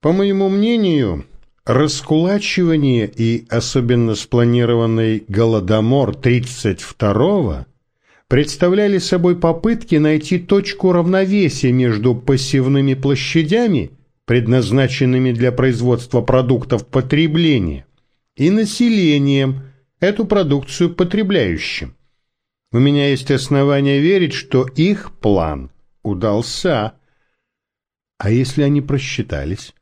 По моему мнению, раскулачивание и особенно спланированный голодомор 32-го представляли собой попытки найти точку равновесия между пассивными площадями, предназначенными для производства продуктов потребления, и населением, эту продукцию потребляющим. У меня есть основания верить, что их план удался. А если они просчитались?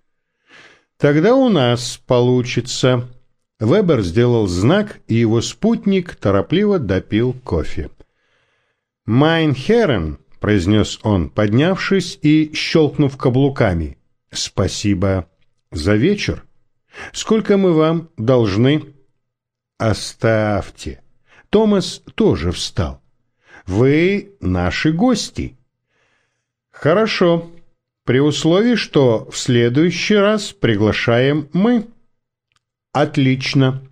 Тогда у нас получится. Вебер сделал знак, и его спутник торопливо допил кофе. «Майн Херен», — произнес он, поднявшись и щелкнув каблуками. «Спасибо за вечер. Сколько мы вам должны?» «Оставьте». Томас тоже встал. «Вы наши гости». «Хорошо, при условии, что в следующий раз приглашаем мы». «Отлично.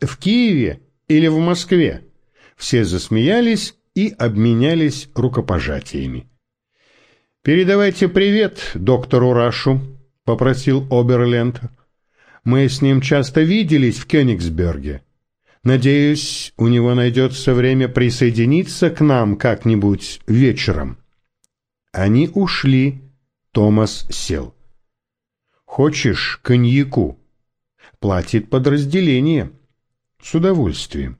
В Киеве или в Москве?» Все засмеялись и обменялись рукопожатиями. «Передавайте привет доктору Рашу», — попросил Оберленд. «Мы с ним часто виделись в Кёнигсберге. Надеюсь, у него найдется время присоединиться к нам как-нибудь вечером». Они ушли. Томас сел. «Хочешь коньяку?» «Платит подразделение». «С удовольствием».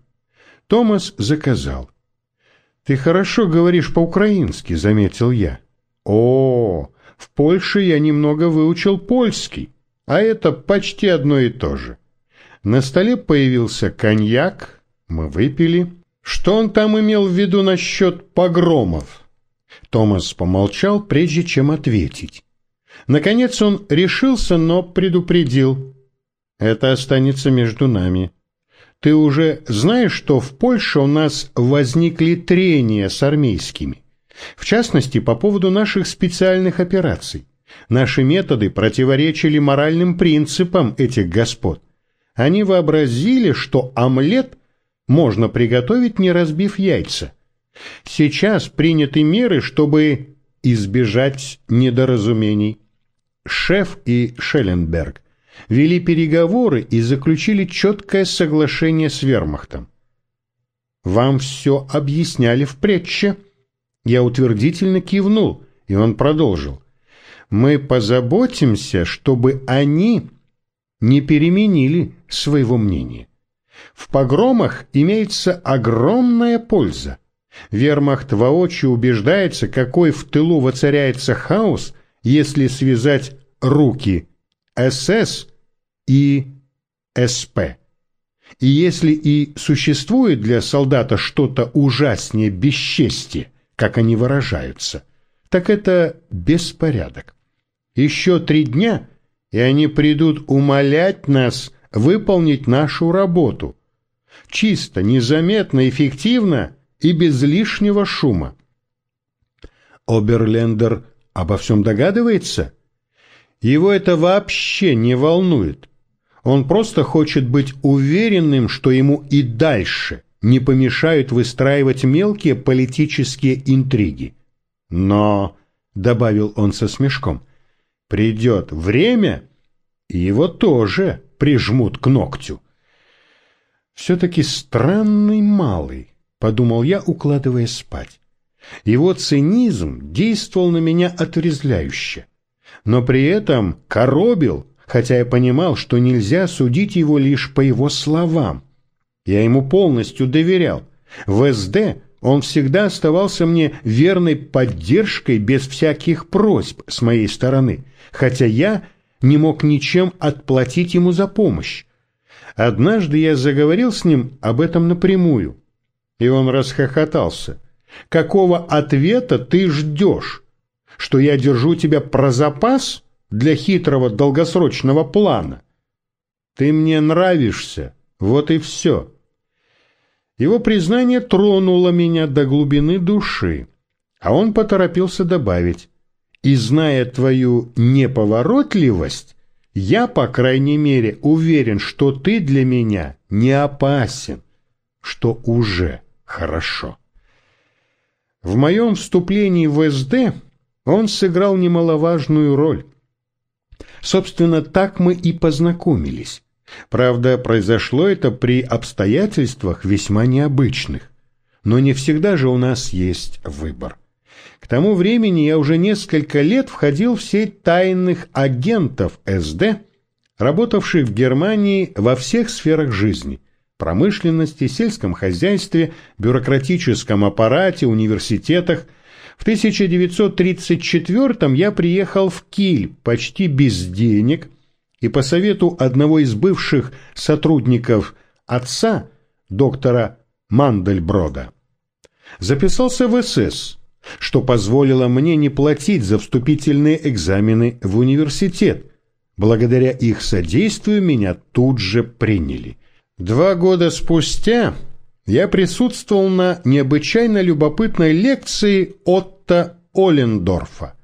Томас заказал. «Ты хорошо говоришь по-украински», — заметил я. «О, в Польше я немного выучил польский, а это почти одно и то же». На столе появился коньяк, мы выпили. Что он там имел в виду насчет погромов? Томас помолчал, прежде чем ответить. Наконец он решился, но предупредил. Это останется между нами. Ты уже знаешь, что в Польше у нас возникли трения с армейскими? В частности, по поводу наших специальных операций. Наши методы противоречили моральным принципам этих господ. Они вообразили, что омлет можно приготовить, не разбив яйца. Сейчас приняты меры, чтобы избежать недоразумений. Шеф и Шелленберг вели переговоры и заключили четкое соглашение с вермахтом. «Вам все объясняли в притче?» Я утвердительно кивнул, и он продолжил. «Мы позаботимся, чтобы они не переменили своего мнения. В погромах имеется огромная польза. Вермахт воочию убеждается, какой в тылу воцаряется хаос, если связать руки СС и СП. И если и существует для солдата что-то ужаснее бесчестия, как они выражаются, так это беспорядок. Еще три дня, и они придут умолять нас выполнить нашу работу. Чисто, незаметно, эффективно и без лишнего шума. Оберлендер обо всем догадывается? Его это вообще не волнует. Он просто хочет быть уверенным, что ему и дальше не помешают выстраивать мелкие политические интриги. Но, — добавил он со смешком, — придет время, и его тоже прижмут к ногтю. Все-таки странный малый, — подумал я, укладываясь спать. Его цинизм действовал на меня отрезвляюще но при этом коробил, хотя я понимал, что нельзя судить его лишь по его словам. Я ему полностью доверял. В СД он всегда оставался мне верной поддержкой без всяких просьб с моей стороны, хотя я не мог ничем отплатить ему за помощь. Однажды я заговорил с ним об этом напрямую, и он расхохотался. «Какого ответа ты ждешь? что я держу тебя про запас для хитрого долгосрочного плана. Ты мне нравишься, вот и все. Его признание тронуло меня до глубины души, а он поторопился добавить. И зная твою неповоротливость, я, по крайней мере, уверен, что ты для меня не опасен, что уже хорошо. В моем вступлении в СД он сыграл немаловажную роль. Собственно, так мы и познакомились. Правда, произошло это при обстоятельствах весьма необычных. Но не всегда же у нас есть выбор. К тому времени я уже несколько лет входил в сеть тайных агентов СД, работавших в Германии во всех сферах жизни – промышленности, сельском хозяйстве, бюрократическом аппарате, университетах. В 1934 я приехал в Киль почти без денег и по совету одного из бывших сотрудников отца, доктора Мандельброда, записался в СС, что позволило мне не платить за вступительные экзамены в университет. Благодаря их содействию меня тут же приняли. Два года спустя я присутствовал на необычайно любопытной лекции Отто Олендорфа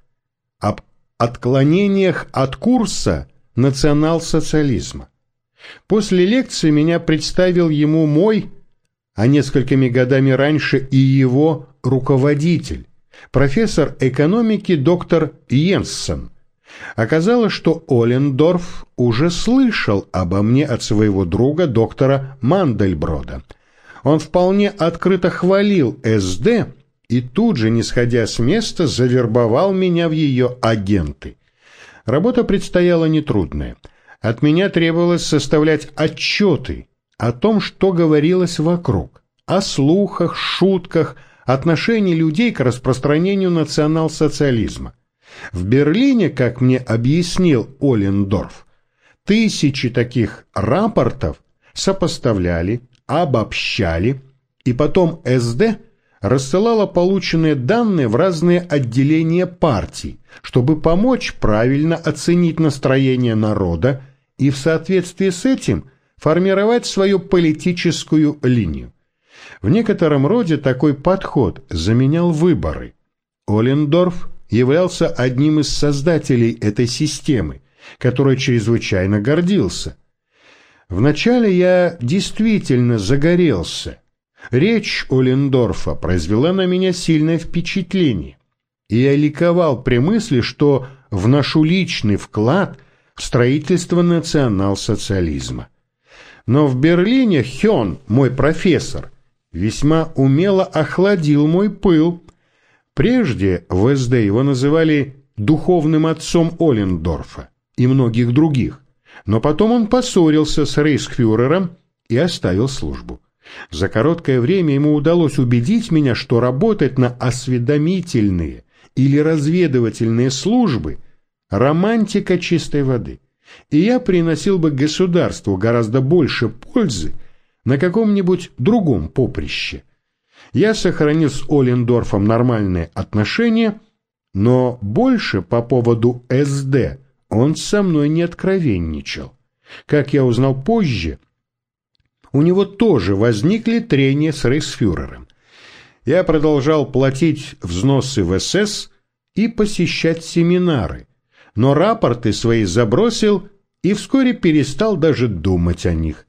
об отклонениях от курса национал-социализма. После лекции меня представил ему мой, а несколькими годами раньше и его руководитель, профессор экономики доктор Йенсен. Оказалось, что Олендорф уже слышал обо мне от своего друга доктора Мандельброда. Он вполне открыто хвалил СД и тут же, не сходя с места, завербовал меня в ее агенты. Работа предстояла нетрудная. От меня требовалось составлять отчеты о том, что говорилось вокруг, о слухах, шутках, отношении людей к распространению национал-социализма. В Берлине, как мне объяснил Олендорф, тысячи таких рапортов сопоставляли, обобщали, и потом СД рассылала полученные данные в разные отделения партий, чтобы помочь правильно оценить настроение народа и в соответствии с этим формировать свою политическую линию. В некотором роде такой подход заменял выборы. Олендорф являлся одним из создателей этой системы, которой чрезвычайно гордился. Вначале я действительно загорелся – Речь Олендорфа произвела на меня сильное впечатление, и я ликовал при мысли, что вношу личный вклад в строительство национал-социализма. Но в Берлине Хён, мой профессор, весьма умело охладил мой пыл. Прежде в СД его называли духовным отцом Олендорфа и многих других, но потом он поссорился с рейхсфюрером и оставил службу. За короткое время ему удалось убедить меня, что работать на осведомительные или разведывательные службы – романтика чистой воды. И я приносил бы государству гораздо больше пользы на каком-нибудь другом поприще. Я сохранил с Олендорфом нормальные отношения, но больше по поводу СД он со мной не откровенничал. Как я узнал позже – у него тоже возникли трения с рейхсфюрером. Я продолжал платить взносы в СС и посещать семинары, но рапорты свои забросил и вскоре перестал даже думать о них.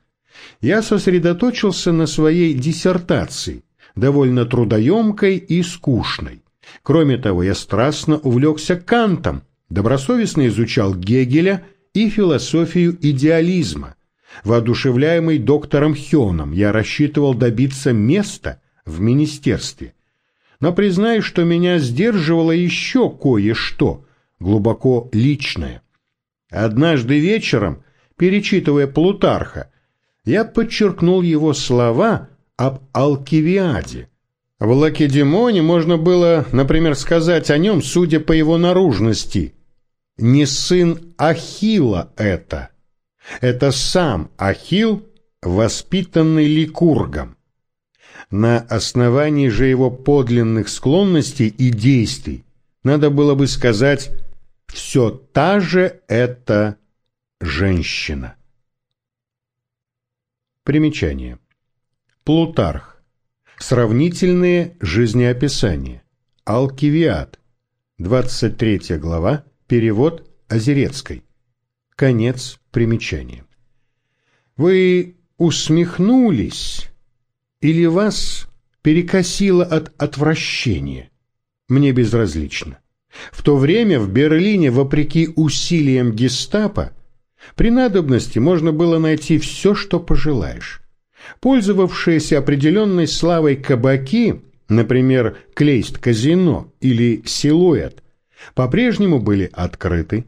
Я сосредоточился на своей диссертации, довольно трудоемкой и скучной. Кроме того, я страстно увлекся Кантом, добросовестно изучал Гегеля и философию идеализма, Воодушевляемый доктором Хёном, я рассчитывал добиться места в министерстве. Но признаю, что меня сдерживало еще кое-что, глубоко личное. Однажды вечером, перечитывая Плутарха, я подчеркнул его слова об Алкивиаде. В Лакедемоне можно было, например, сказать о нем, судя по его наружности. «Не сын Ахила это». Это сам Ахил, воспитанный Ликургом. На основании же его подлинных склонностей и действий надо было бы сказать «все та же эта женщина». Примечание. Плутарх. Сравнительные жизнеописания. Алкивиад. 23 глава. Перевод Озерецкой. Конец примечания. Вы усмехнулись или вас перекосило от отвращения? Мне безразлично. В то время в Берлине, вопреки усилиям гестапо, при надобности можно было найти все, что пожелаешь. Пользовавшиеся определенной славой кабаки, например, Клейст-казино или Силуэт, по-прежнему были открыты,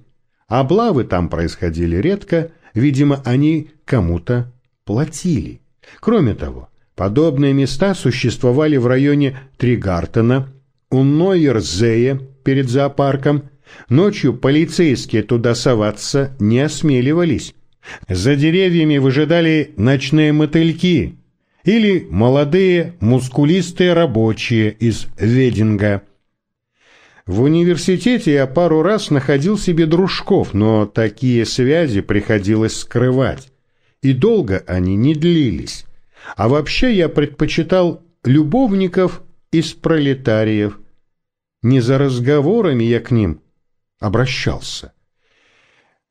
облавы там происходили редко, видимо, они кому-то платили. Кроме того, подобные места существовали в районе Тригартена, у Нойерзея перед зоопарком. Ночью полицейские туда соваться не осмеливались. За деревьями выжидали ночные мотыльки или молодые мускулистые рабочие из Вединга. В университете я пару раз находил себе дружков, но такие связи приходилось скрывать, и долго они не длились. А вообще я предпочитал любовников из пролетариев. Не за разговорами я к ним обращался.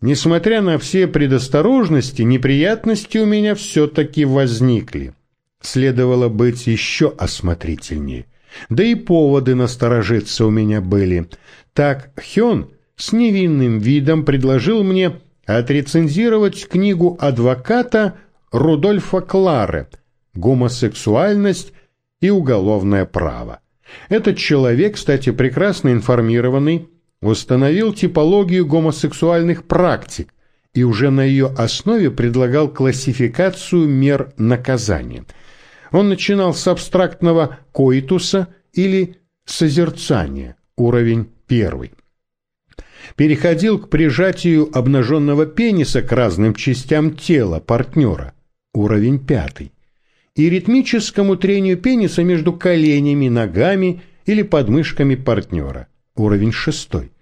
Несмотря на все предосторожности, неприятности у меня все-таки возникли. Следовало быть еще осмотрительнее. Да и поводы насторожиться у меня были. Так Хён с невинным видом предложил мне отрецензировать книгу адвоката Рудольфа Клары «Гомосексуальность и уголовное право». Этот человек, кстати, прекрасно информированный, установил типологию гомосексуальных практик и уже на ее основе предлагал классификацию мер наказания. Он начинал с абстрактного коитуса или созерцания, уровень первый. Переходил к прижатию обнаженного пениса к разным частям тела партнера, уровень пятый, и ритмическому трению пениса между коленями, ногами или подмышками партнера, уровень шестой,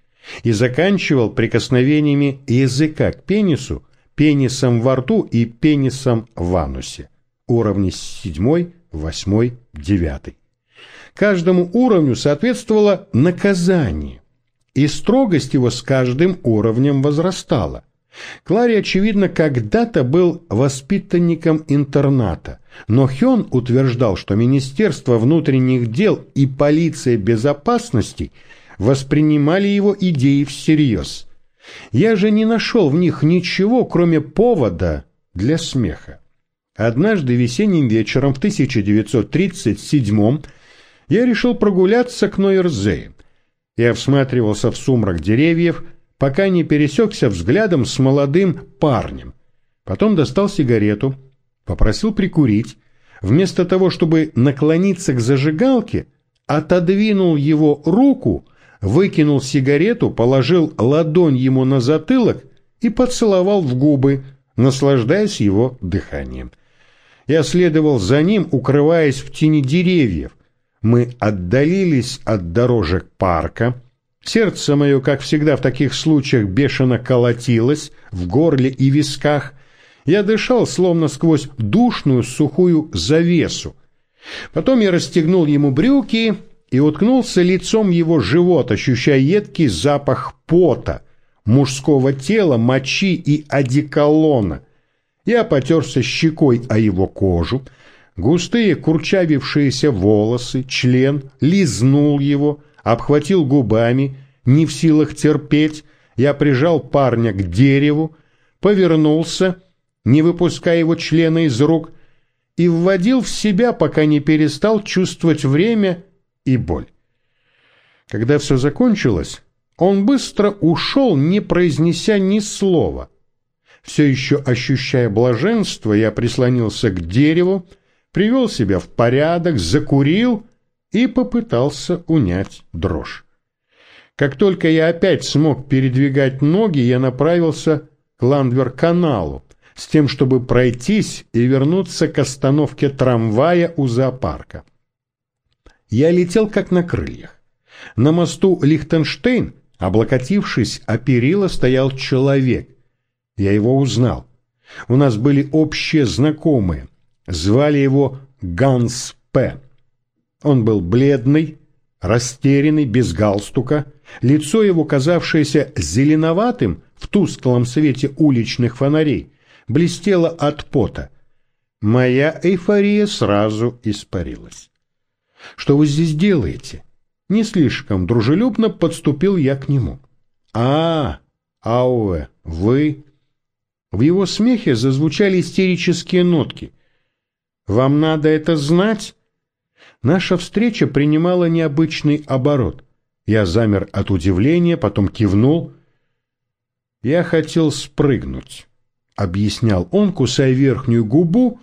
и заканчивал прикосновениями языка к пенису, пенисом во рту и пенисом в анусе, уровни седьмой, восьмой, девятый. Каждому уровню соответствовало наказание, и строгость его с каждым уровнем возрастала. Клари, очевидно, когда-то был воспитанником интерната, но Хён утверждал, что Министерство внутренних дел и полиция безопасности воспринимали его идеи всерьез. Я же не нашел в них ничего, кроме повода для смеха. Однажды весенним вечером в 1937 я решил прогуляться к Нойерзее. Я всматривался в сумрак деревьев, пока не пересекся взглядом с молодым парнем. Потом достал сигарету, попросил прикурить. Вместо того, чтобы наклониться к зажигалке, отодвинул его руку, выкинул сигарету, положил ладонь ему на затылок и поцеловал в губы, наслаждаясь его дыханием. Я следовал за ним, укрываясь в тени деревьев. Мы отдалились от дорожек парка, Сердце мое, как всегда в таких случаях, бешено колотилось в горле и висках. Я дышал, словно сквозь душную сухую завесу. Потом я расстегнул ему брюки и уткнулся лицом его живот, ощущая едкий запах пота, мужского тела, мочи и одеколона. Я потерся щекой о его кожу, густые курчавившиеся волосы, член, лизнул его — обхватил губами, не в силах терпеть, я прижал парня к дереву, повернулся, не выпуская его члена из рук, и вводил в себя, пока не перестал чувствовать время и боль. Когда все закончилось, он быстро ушел, не произнеся ни слова. Все еще ощущая блаженство, я прислонился к дереву, привел себя в порядок, закурил и попытался унять дрожь. Как только я опять смог передвигать ноги, я направился к Ландвер-каналу с тем, чтобы пройтись и вернуться к остановке трамвая у зоопарка. Я летел как на крыльях. На мосту Лихтенштейн, облокотившись о перила, стоял человек. Я его узнал. У нас были общие знакомые. Звали его Ганс П. Он был бледный, растерянный, без галстука, лицо его, казавшееся зеленоватым в тусклом свете уличных фонарей, блестело от пота. Моя эйфория сразу испарилась. «Что вы здесь делаете?» Не слишком дружелюбно подступил я к нему. «А, Ауэ, вы...» В его смехе зазвучали истерические нотки. «Вам надо это знать?» Наша встреча принимала необычный оборот. Я замер от удивления, потом кивнул. «Я хотел спрыгнуть», — объяснял он, кусая верхнюю губу,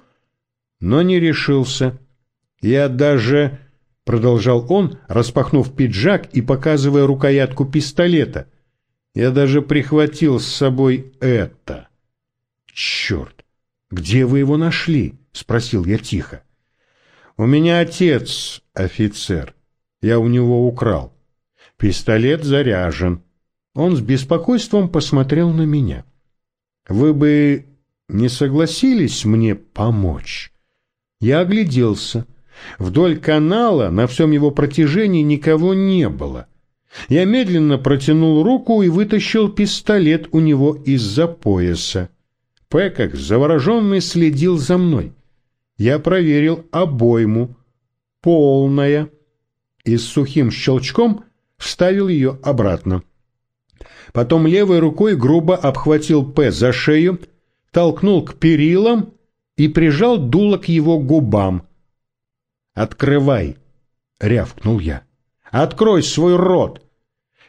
но не решился. «Я даже...» — продолжал он, распахнув пиджак и показывая рукоятку пистолета. «Я даже прихватил с собой это». «Черт! Где вы его нашли?» — спросил я тихо. «У меня отец офицер. Я у него украл. Пистолет заряжен». Он с беспокойством посмотрел на меня. «Вы бы не согласились мне помочь?» Я огляделся. Вдоль канала на всем его протяжении никого не было. Я медленно протянул руку и вытащил пистолет у него из-за пояса. П, как завороженный, следил за мной. Я проверил обойму. Полная. И с сухим щелчком вставил ее обратно. Потом левой рукой грубо обхватил П за шею, толкнул к перилам и прижал дуло к его губам. «Открывай!» — рявкнул я. «Открой свой рот!»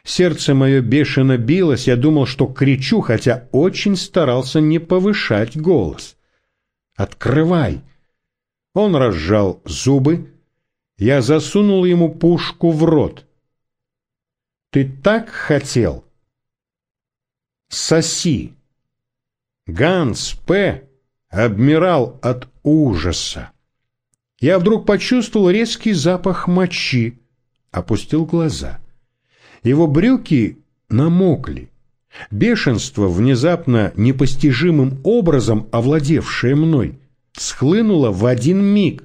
Сердце мое бешено билось, я думал, что кричу, хотя очень старался не повышать голос. «Открывай!» Он разжал зубы. Я засунул ему пушку в рот. «Ты так хотел?» «Соси!» Ганс П. обмирал от ужаса. Я вдруг почувствовал резкий запах мочи, опустил глаза. Его брюки намокли. Бешенство, внезапно непостижимым образом овладевшее мной, схлынуло в один миг.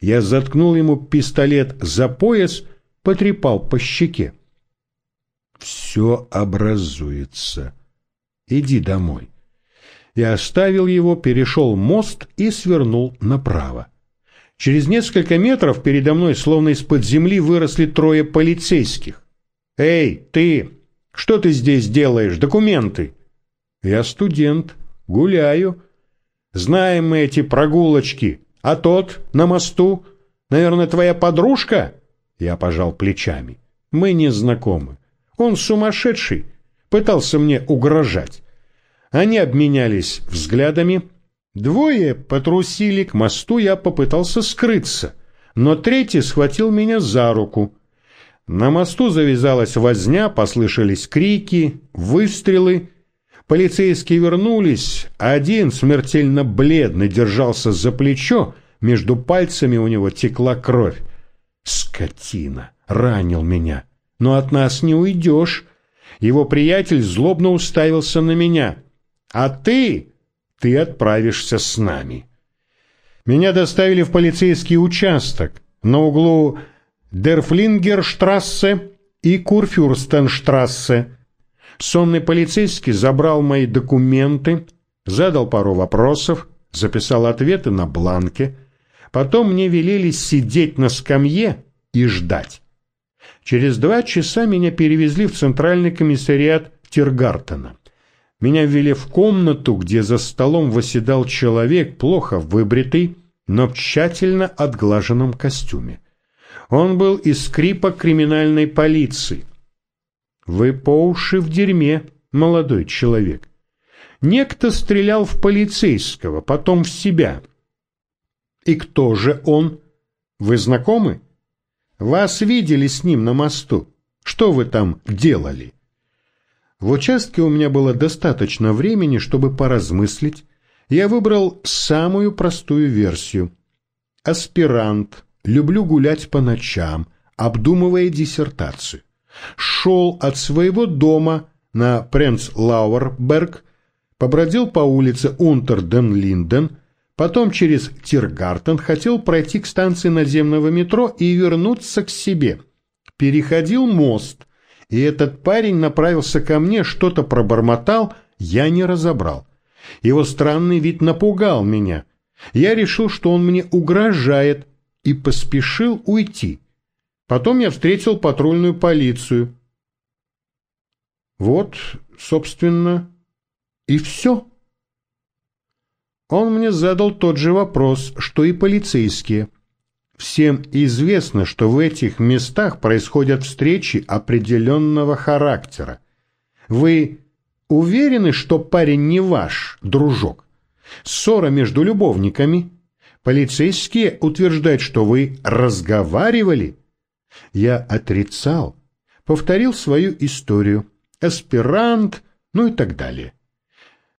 Я заткнул ему пистолет за пояс, потрепал по щеке. «Все образуется. Иди домой». Я оставил его, перешел мост и свернул направо. Через несколько метров передо мной, словно из-под земли, выросли трое полицейских. «Эй, ты! Что ты здесь делаешь? Документы!» «Я студент. Гуляю. Знаем мы эти прогулочки. А тот на мосту? Наверное, твоя подружка?» Я пожал плечами. «Мы не знакомы. Он сумасшедший. Пытался мне угрожать». Они обменялись взглядами. Двое потрусили к мосту, я попытался скрыться, но третий схватил меня за руку — на мосту завязалась возня, послышались крики, выстрелы. Полицейские вернулись, один, смертельно бледный, держался за плечо, между пальцами у него текла кровь. «Скотина! Ранил меня! Но от нас не уйдешь!» Его приятель злобно уставился на меня. «А ты? Ты отправишься с нами!» Меня доставили в полицейский участок на углу Дерфлингерштрассе и Курфюрстенштрассе. Сонный полицейский забрал мои документы, задал пару вопросов, записал ответы на бланке. Потом мне велели сидеть на скамье и ждать. Через два часа меня перевезли в центральный комиссариат Тиргартена. Меня ввели в комнату, где за столом восседал человек, плохо выбритый, но в тщательно отглаженном костюме. Он был из скрипа криминальной полиции. Вы по уши в дерьме, молодой человек. Некто стрелял в полицейского, потом в себя. И кто же он? Вы знакомы? Вас видели с ним на мосту. Что вы там делали? В участке у меня было достаточно времени, чтобы поразмыслить. Я выбрал самую простую версию. Аспирант, люблю гулять по ночам, обдумывая диссертацию. Шел от своего дома на Пренц-Лауэрберг, побродил по улице Унтерден-Линден, потом через Тиргартен хотел пройти к станции наземного метро и вернуться к себе. Переходил мост, и этот парень направился ко мне, что-то пробормотал, я не разобрал. Его странный вид напугал меня. Я решил, что он мне угрожает, и поспешил уйти. Потом я встретил патрульную полицию. Вот, собственно, и все. Он мне задал тот же вопрос, что и полицейские. Всем известно, что в этих местах происходят встречи определенного характера. Вы уверены, что парень не ваш, дружок? Ссора между любовниками? Полицейские утверждают, что вы разговаривали? Я отрицал, повторил свою историю. Аспирант, ну и так далее.